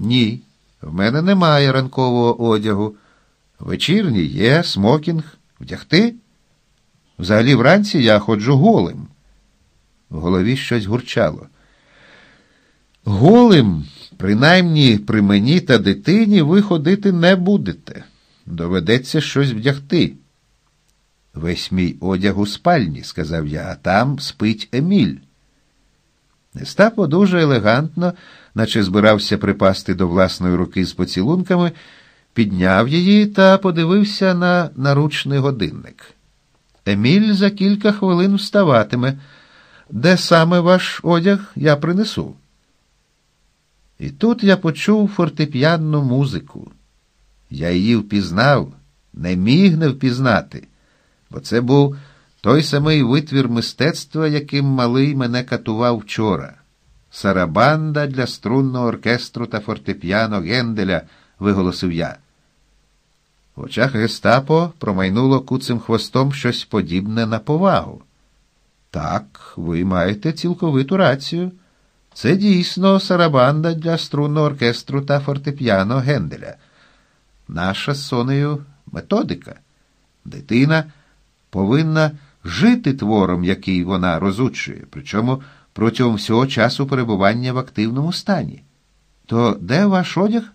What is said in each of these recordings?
Ні, в мене немає ранкового одягу. Вечірній є, смокінг. Вдягти? Взагалі вранці я ходжу голим. В голові щось гурчало. Голим, принаймні при мені та дитині, ви ходити не будете. Доведеться щось вдягти. Весь мій одяг у спальні, сказав я, а там спить Еміль. Остапо дуже елегантно, наче збирався припасти до власної руки з поцілунками, підняв її та подивився на наручний годинник. Еміль за кілька хвилин вставатиме. Де саме ваш одяг я принесу? І тут я почув фортепіанну музику. Я її впізнав, не міг не впізнати, бо це був той самий витвір мистецтва, яким малий мене катував вчора. Сарабанда для струнного оркестру та фортепіано Генделя, виголосив я. В очах Гестапо промайнуло куцим хвостом щось подібне на повагу. Так, ви маєте цілковиту рацію. Це дійсно сарабанда для струнного оркестру та фортепіано Генделя. Наша з сонею методика. Дитина повинна жити твором, який вона розучує, причому протягом всього часу перебування в активному стані. То де ваш одяг?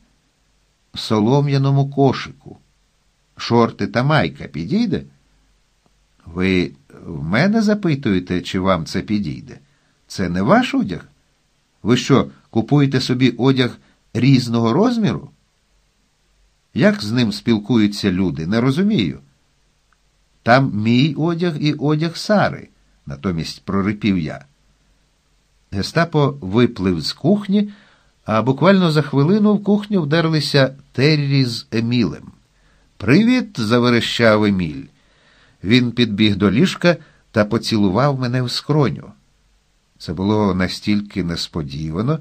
В солом'яному кошику. Шорти та майка підійде? Ви в мене запитуєте, чи вам це підійде? Це не ваш одяг? Ви що, купуєте собі одяг різного розміру? Як з ним спілкуються люди, не розумію. Там мій одяг і одяг Сари, натомість прорипів я. Гестапо виплив з кухні, а буквально за хвилину в кухню вдерлися Террі з Емілем. Привіт, заверещав Еміль. Він підбіг до ліжка та поцілував мене в скроню. Це було настільки несподівано,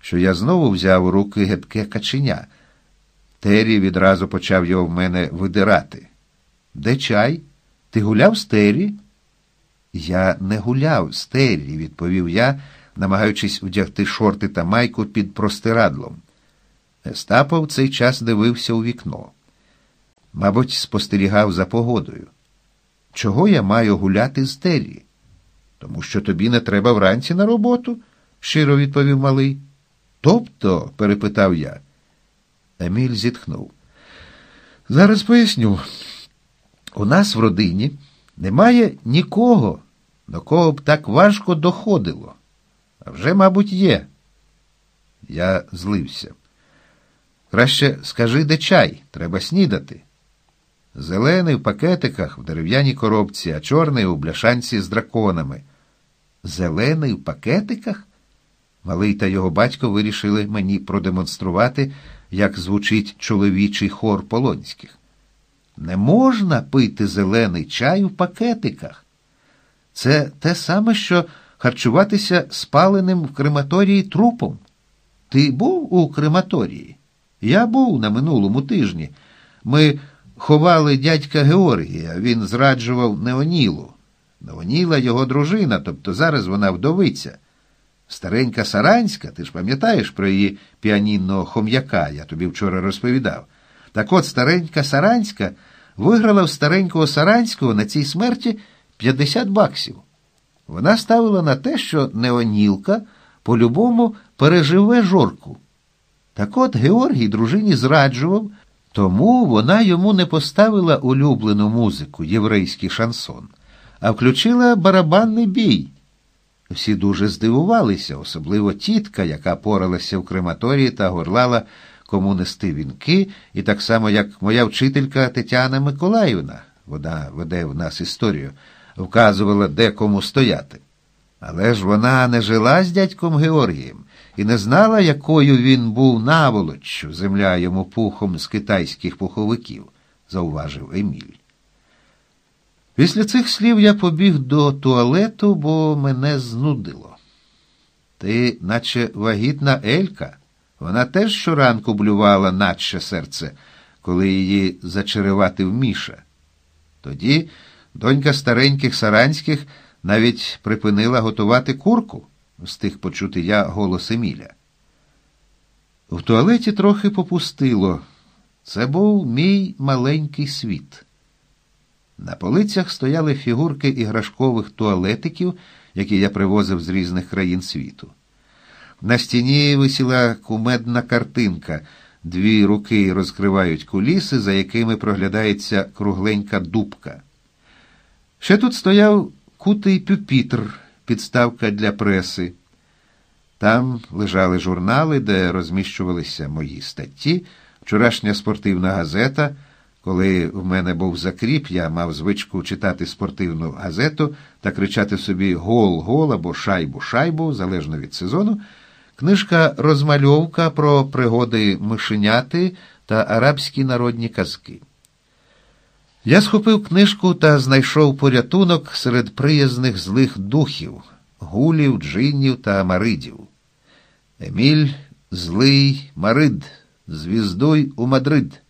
що я знову взяв у руки гидке каченя. Террі відразу почав його в мене видирати. Де чай? Ти гуляв з Террі?» Я не гуляв з Террі», – відповів я, намагаючись вдягти шорти та майку під простирадлом. Естапо в цей час дивився у вікно. Мабуть, спостерігав за погодою. Чого я маю гуляти з Террі? Тому що тобі не треба вранці на роботу, щиро відповів малий. Тобто, перепитав я. Еміль зітхнув. Зараз поясню. У нас в родині немає нікого, до кого б так важко доходило. Вже, мабуть, є. Я злився. Краще скажи, де чай, треба снідати. Зелений в пакетиках в дерев'яній коробці, а чорний у бляшанці з драконами. Зелений в пакетиках? Малий та його батько вирішили мені продемонструвати, як звучить чоловічий хор полонських. Не можна пити зелений чай у пакетиках. Це те саме, що харчуватися спаленим в крематорії трупом. Ти був у крематорії? Я був на минулому тижні. Ми ховали дядька Георгія, він зраджував Неонілу. Неоніла його дружина, тобто зараз вона вдовиця. Старенька Саранська, ти ж пам'ятаєш про її піанінного хом'яка, я тобі вчора розповідав. Так от старенька Саранська виграла в старенького Саранського на цій смерті 50 баксів. Вона ставила на те, що Неонілка по-любому переживе жорку. Так от Георгій дружині зраджував, тому вона йому не поставила улюблену музику, єврейський шансон, а включила барабанний бій. Всі дуже здивувалися, особливо тітка, яка поралася в крематорії та горлала кому нести вінки, і так само, як моя вчителька Тетяна Миколаївна, вона веде в нас історію, вказувала, де кому стояти. Але ж вона не жила з дядьком Георгієм і не знала, якою він був наволоччю, земля йому пухом з китайських пуховиків, зауважив Еміль. Після цих слів я побіг до туалету, бо мене знудило. Ти, наче вагітна Елька, вона теж щоранку блювала наче серце, коли її зачереватив Міша. Тоді донька стареньких саранських навіть припинила готувати курку, встиг почути я голос Еміля. В туалеті трохи попустило. Це був мій маленький світ. На полицях стояли фігурки іграшкових туалетиків, які я привозив з різних країн світу. На стіні висіла кумедна картинка. Дві руки розкривають куліси, за якими проглядається кругленька дубка. Ще тут стояв кутий пюпітр, підставка для преси. Там лежали журнали, де розміщувалися мої статті, вчорашня спортивна газета. Коли в мене був закріп, я мав звичку читати спортивну газету та кричати собі гол-гол або шайбу-шайбу, залежно від сезону. Книжка Розмальовка про пригоди мишеняти та арабські народні казки. Я схопив книжку та знайшов порятунок серед приязних злих духів, гулів, джиннів та маридів. Еміль, злий Марид, звіздуй у Мадрид.